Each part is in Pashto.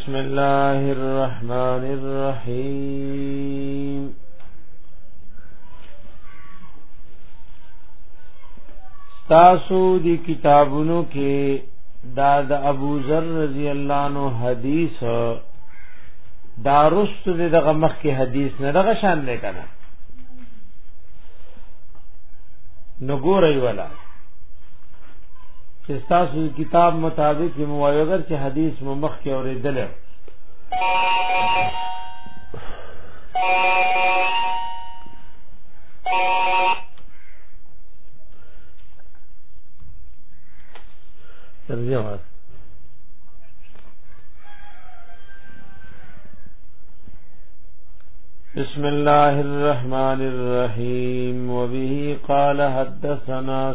بسم الله الرحمن الرحيم تاسو دی کتابونو کې دا د ابو ذر رضی الله عنه حدیث دا رست دغه مخ کې حدیث نه دغه شان دی کنه نګورې ولا چې تاسو کتاب مطابق یې موایو اگر چې حدیث مو مخ کې اورېدل ترجمه بسم الله الرحمن الرحيم وبه قال حدثنا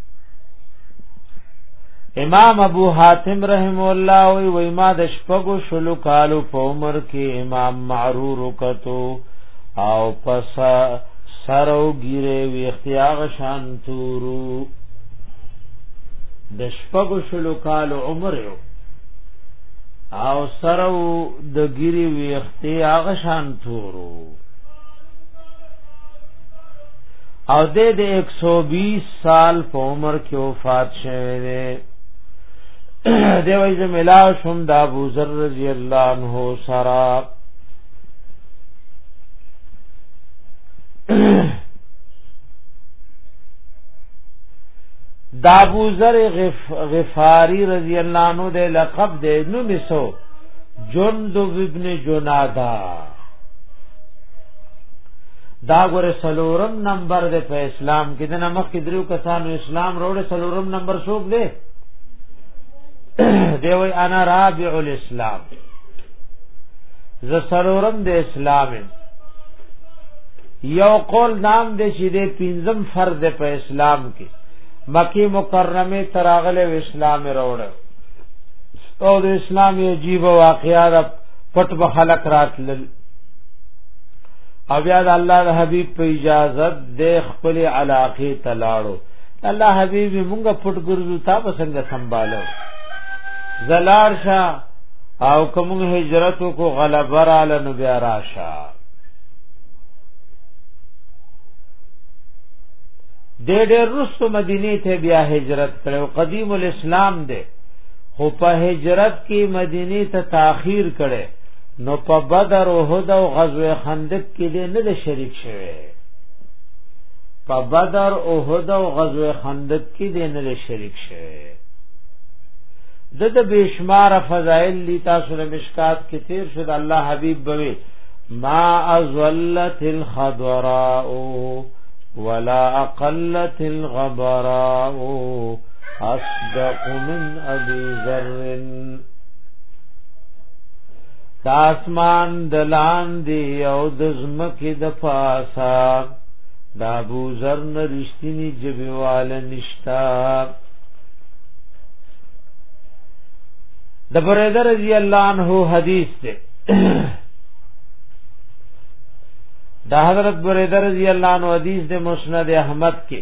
امام ابو حاتم رحم الله وی وی ما د شپږو شلو کالو په عمر کې امام معرور وکتو او پس سرو ګیره وی اختیاغ شان تورو د شپږو شلو کالو عمر یو او سرو د ګیری وی اختیاغ شان تورو او د دې 120 سال په عمر کې وفات شوه دی دی وای زه ملا شوم د ابو ذر رضی الله عنه سره دا ابو ذر غف غفاری رضی الله عنه د لقب د نو مسو جندب ابن جنادا دا ګوره سلورم نمبر دی په اسلام کې د نمخ کې درو کسانو اسلام روړ سلورم نمبر څوک دی دی وای انا رابع الاسلام ز سلورم د اسلام یو قول نام دی چې د پنځم فرد په اسلام کې مکی مکرمه تراغله اسلام روړ او د اسلام عجیب واقعا پټ به خلق راتلل او بیا د الله د حبیب په اجازه د خپل علاقه تلاړو الله حبیب مونږه پټ ګرځو تا به څنګه سنبالو زلار شا او کوم هجرت کو غلبه را لنو بیا راشه د ډېر رسو مدینه ته بیا هجرت کړو قدیم الاسلام دی خو په هجرت کې مدینه ته تاخير کړي نو په بدر او احد او غزوه خندق کې دې نه د شریک شوه په بدر او احد او غزوه خندق کې دې نه د شریک شوه د د بشمار فضائل لی تاسو له مشکات کې تیر شو د الله حبیب بوي ما ازلت الخضراء ولا اقلت الغبراء اصدق من ابي ذر تاسمان دلان دی او د زمکه د پاسا دا ابو ذر نرشتنی جبوال نشتا د بریده رضی الله عنه حدیث ته دا حضرت بریده رضی الله عنه حدیث د مسند احمد کې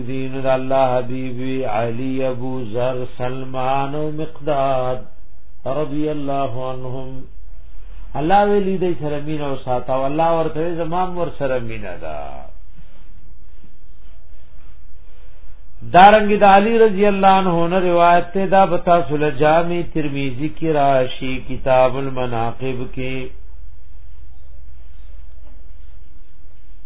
دین د الله حبیب علی ابو ذر سلمان او مقداد رضی الله عنهم الله ویلی دې سره مين او ساته او الله ورته زمام ور سره مين ادا دارنګ د علی رضی الله عنه نه روایت ته دا بتا سول جامع ترمذی کی راشی کتاب المناقب کې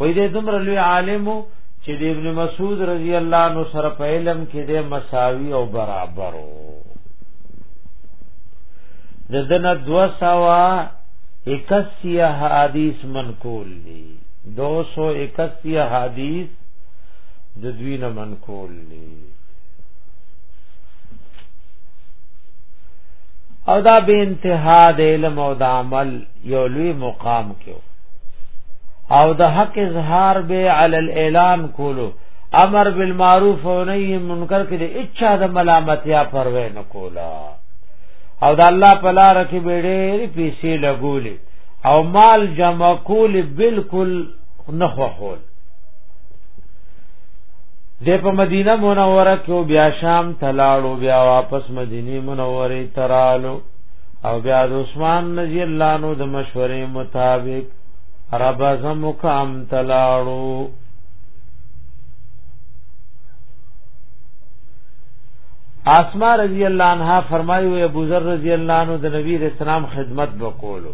وې دې دومره لوی عالم چې د ابن مسعود رضی الله عنه سره په علم کې د مساوي او برابرو د دنه 281 حدیث منقول دي 281 حدیث د دوی نه منقول دي او دا به انتها د علم او د عمل یو لوی مقام کې او د حق اظهار به علی الاعلان کولو امر بالمعروف او نهی منکر کې د اچا د ملامتیا پروا نه کولا او د الله په لار کې بیړې پیسې لګولې او مال جمع کول بالکل نه خوښول د په مدینه منوره کې بیا شام تلاړو بیا واپس مدینه منوره ترالو او بیا د عثمان رضی الله عنه د مشورې مطابق عرب اعظم مقام تلاړو اسما رضی الله عنها فرمایي او ابو ذر رضی الله عنه د نبی رسول الله خدمت وکولو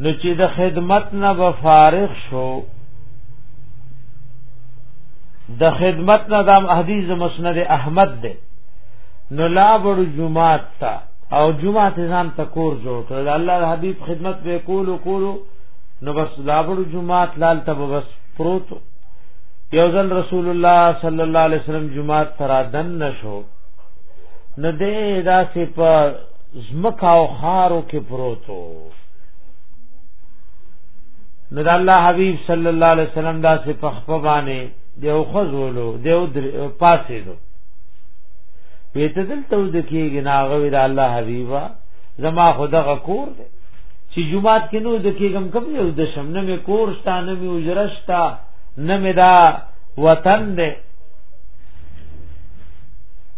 نو چې د خدمت نه به فارغ شو د خدمت نه د حدیث مسند احمد ده نو لا بر جمعات تا او جمعات ځان تکور جوړ کړل الله حبیب خدمت به کول کول نو بس لا بر جمعات لال تب بس پروت یو ځل رسول الله صلی الله علیه وسلم جمعات ترا دن نشو نه دې داسې په زمکا او خارو کې پروتو نو د الله حبیب صلی الله علیه وسلم دا صفه خپبانه دیو خزولو دیو پاسې دو وی ته دلته ود کېږي ناغه وی د الله حبیبا زما خدغه کور دی چې جمعات کې نو د کېږم کوم یو د شم نه مې کور شتا نه مې اجرشتا نه مې دا وطن دی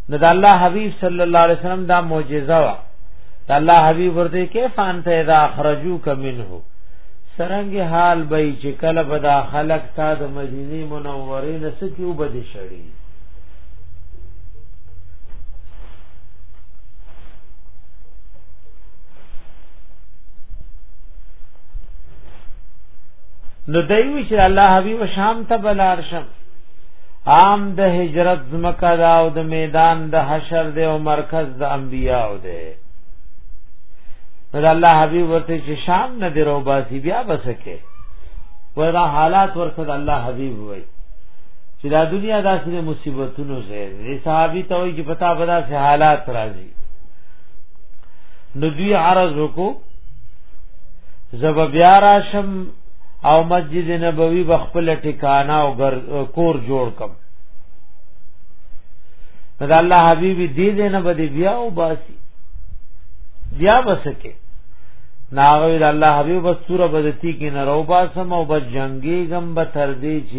نو د الله حبیب صلی الله علیه وسلم دا معجزه وا د الله حبیب ورته کیف انت اذا اخرجوک منه سرنګ حال به چې کله به دا خلق تا د مدینه منوره نسکیو بده شړی نو دوی چې الله حبیب شام ته بلار شم عام د هجرت زمکا دا او د میدان د حشر د او مرکز د انبیاء او ده نو الله حبیب ورته چې شام نه درو باسی بیا بسکه ورا حالات ورته الله حبیب وای چې دا دنیا داسې د مصیبتونو ځای دی صحابي ته وایي چې پتا په داسې حالات راځي نو دوی عرض وکړو زب بیا راشم او مسجد نبوي بخپل ټکانا او کور جوړ کم دا الله حبيبي دې دې نه بده بیا او باسي بیا بسکه ناغوی دا الله حبيب بس سوره بدتی کې نه رو باسم او بس جنگي غم به تر دې چې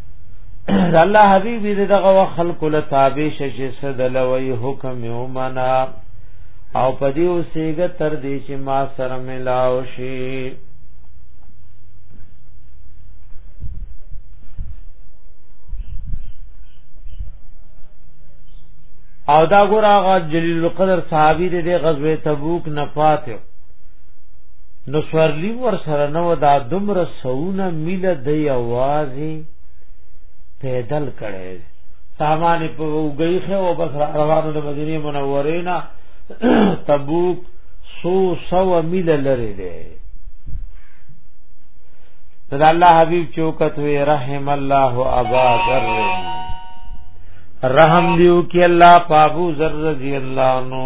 الله حبیب دې دغه خلق له تابع شې صد لوی حکم یومنا او پدې اوسېګه تر دې چې ما سره ملاو شي او دا ګور هغه جلیل القدر صحابي دې غزوه تبوک نه فاتح نو سوارلی ور سره نو دا دمر سونه میل د یوازې پیدل کړي سامان په وګي خو او بس روانو د مدینه منورې نه تبوک سو سو میل لري دی دا الله حبیب چوکت وی رحم الله ابا ذر رحم دیو کی الله پابو ذر رضی الله نو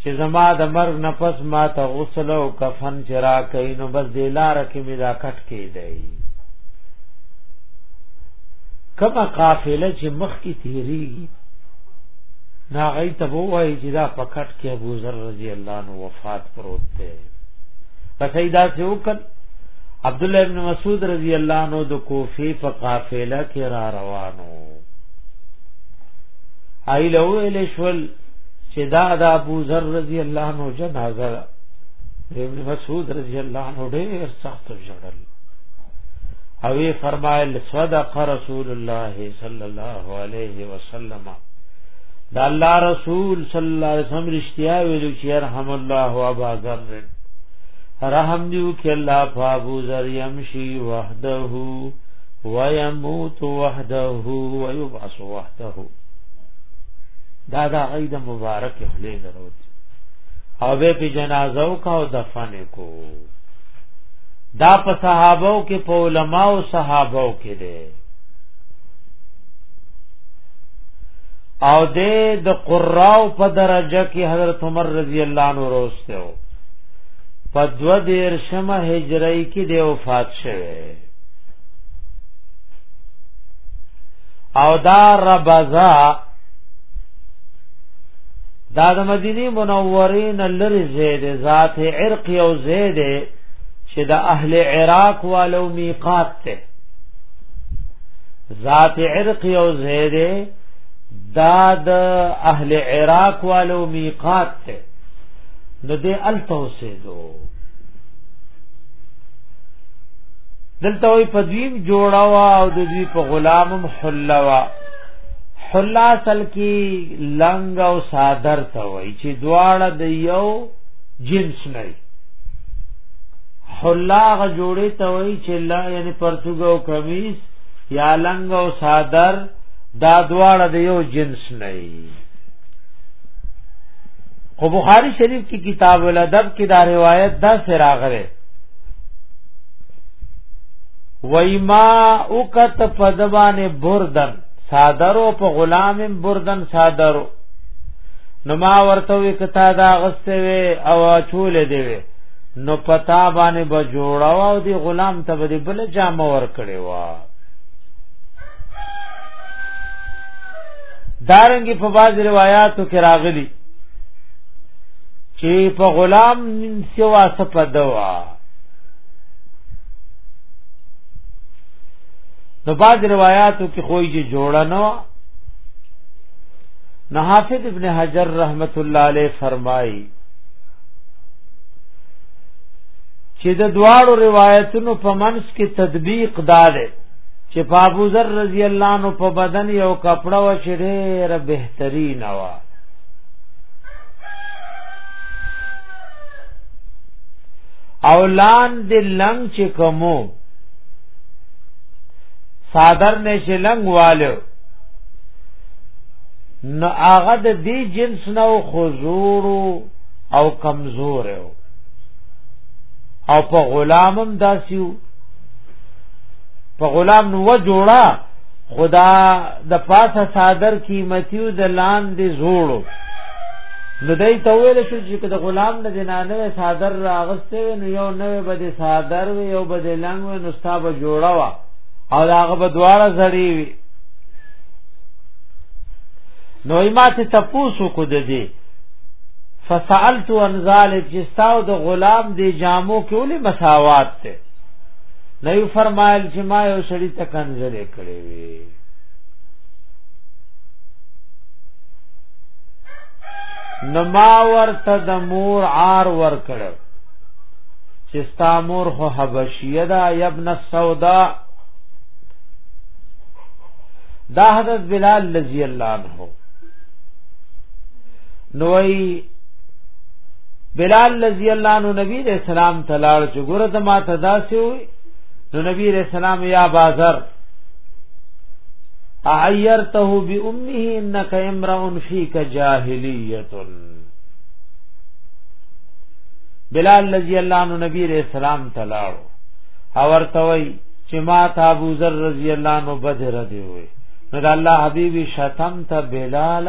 چې زما د مرګ نفس ما ته غسل او کفن چرا کوي نو بس د لار کې مې دا کټ کې دی کما قافله چې مخ کې تیریږي نا غي ته وایي چې دا پکټ کې ابو ذر رضی الله عنه وفات پروت دی پس ایدا چې وکړ عبد الله ابن مسعود رضی الله عنه د کوفه په قافله کې را روانو ایله ویل شول چې دا د ابو ذر رضی الله عنه جنازه ده ابن مسعود رضی الله عنه ډېر سخت ژړل او یې فرمایل صدق رسول الله صلی الله علیه وسلم دا الله رسول صلی الله علیه وسلم رښتیا ویلو چې رحم الله او ابا ذر رحم دیو کې الله فابو ذر يمشي وحده ويموت وحده ويبعث وحده دا دا غي د مبارک خلې نه وروت او به په جنازه او کا او دفن کو دا په صحابه کې په علما او صحابه کې دي او دې د قراو په درجه کې حضرت عمر رضی الله عنه وروسته او په دو دیر شمه هجری کې د وفات شوه او دا ربزا دا د مدینه منوره نه لری زید ذات عرق او زید چې د اهل عراق والو میقات ته ذات عرق او زید دا د اهل عراق والو میقات ته نو دې التوسیدو دلته وي په دویم جوړاوا او د دوی په غلامم حلوا حلا اصل کې لنګ او صادر ته وي چې دواړه د یو جنس نه حلا غ جوړې ته وي چې لا یعنی پرتګ او کمیس یا لنګ او صادر دا دواړه د یو جنس نه خو بخاری شریف کی کتاب الادب کی دا روایت دا سراغره وایما اوکت پدوان بردن صادرو په غلام بردن صادرو نو ما ورته وی کتا دا غسته وی او چول دی وی نو پتا باندې به جوړاو او دی غلام ته به بل جامه ور کړی وا دارنګي په باز روایتو کې راغلي چې په غلام سوا سپدوا نو بعض روایاتو کې خوې چې جوړه نه و نو حافظ ابن حجر رحمت الله علیه فرمایي چې د دواړو روایتونو په منځ کې تطبیق دار چې په ابو ذر رضی الله عنه په بدن یو کپڑا و چې ډېر بهترین و او لاندې لنګ چې کومو صادر نه چې لنګ والو نو هغه د دې جنس نو خزور او کمزور او په غلامم داسیو په غلام نو جوړه خدا د پاسه صادر قیمتیو د لاندې زوړو نو دای ته ویل شو چې د غلام د جنانه صادر راغسته نو یو نوې بده صادر وي یو بده لنګ وي نو ستاب جوړا وا او هغه به دواړه زړی وي نو ما ته تاسو کو د دې فسالت ان ذلک چې تاسو د غلام د جامو کې ولې مساوات ته نه فرمایل چې ما یو سړی ته کنځلې کړې وي نو ما ورته د مور عار ور کړو چې ستا مور خو حبشیه ده یبن السودا دا حضرت بلال رضی الله عنه نوئی بلال رضی الله عنه نبی علیہ السلام تلاړ چې ګوره ته ما تداسي وي نو نبی علیہ السلام یا بازر اعیرته بامه انک امرؤ فیک جاهلیت بلال رضی الله عنه نبی علیہ السلام تلاړ او ورته وی چې ما ته ابو ذر رضی الله عنه بدر دی وي نو الله حبیبی شتم ته بلال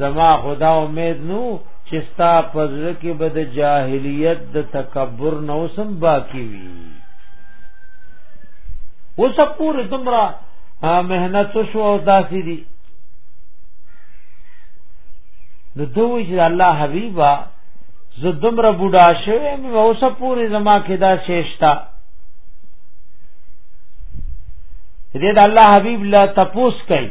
زما خدا امید نو چې ستا پزړه کې به د جاهلیت د تکبر نو سم باقی وي اوس پورې تمرا مهنت شو او داسې دي نو دوی چې الله حبیبا زه دومره بوډا شوی مې اوس پورې زما کې دا شېشتا دې د الله حبیب لا تپوس کوي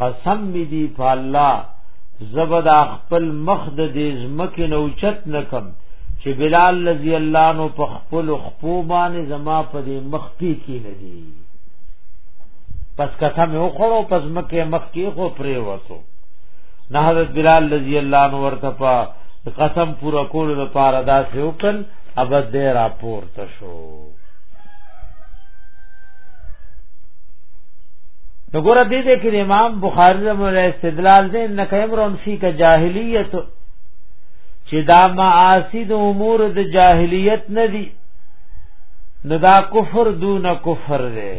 قسم می دی په الله زبد خپل مخ د دې زمکه نو چت نکم چې بلال رضی الله نو په خپل خپو باندې زما په دې مخ پی کی نه دی پس کته مې وخړو پس مکه مخ کې خو پرې وته نه حضرت بلال رضی الله عنه ورته په قسم پورا کول لپاره دا څوکل ابد دې راپور تش نو ګور دې دې کې امام بخاری رحمه الله استدلال دې ان کیمرون فی کا جاهلیت چې دا معاصی د امور د جاهلیت نه دي نو دا کفر دون کفر دی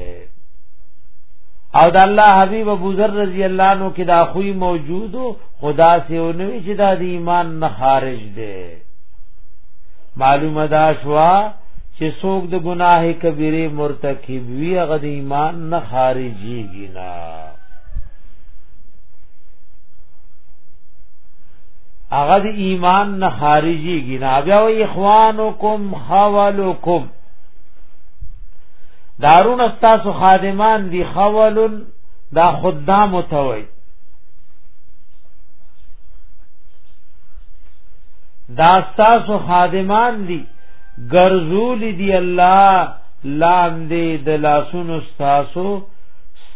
او د الله حبیب ابو ذر رضی الله عنه کې دا خوې موجودو خدا سے اونوي چې دا د ایمان نه خارج دی معلومه دا شوا چې څوک د ګناه کبیره مرتکب وي هغه د ایمان نه خارجيږي نه هغه د ایمان نه خارجيږي نه بیا وي اخوانکم خولکم دارون استاسو خادمان دی خولن دا خدام توي دا تاسو خادمان دي ګرځول دي الله لاندې د لاسونو تاسو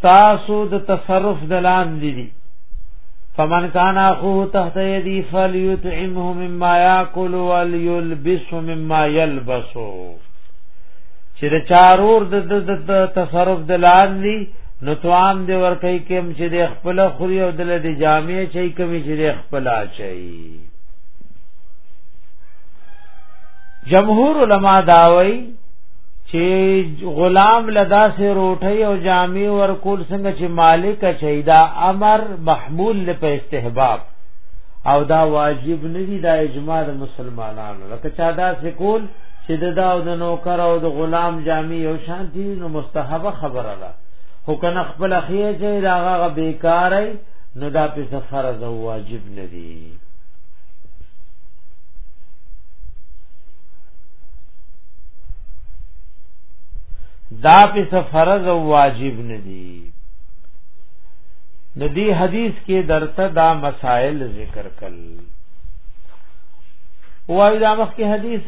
تاسو د تصرف د لاندې دي فمن کان اخوه تحت یدی فلیطعمه مما یاکل وليلبس مما یلبسو چې د چارور د د تصرف د لاندې نو توام دی ور کوي کوم چې د خپل خوري او د لدی جامع چي کوم چې د خپل چي جمهور علما داوي چې غلام لدا سه روټي او جامع ور کول څنګه چې مالک چي دا امر محمول په استحباب او دا واجب ندی دا اجماع مسلمانانو لکه چا دا سکول چې د دا د نوکر او د غلام جامع یو شان دي نو مستحبه خبره ده خو کنه خپل خیه چې راغه بیکار نو دا په فرض او واجب نه دي دا په فرض او واجب نه دي ندی حدیث کې درته دا مسائل ذکر کړل وای دا مخکې حدیث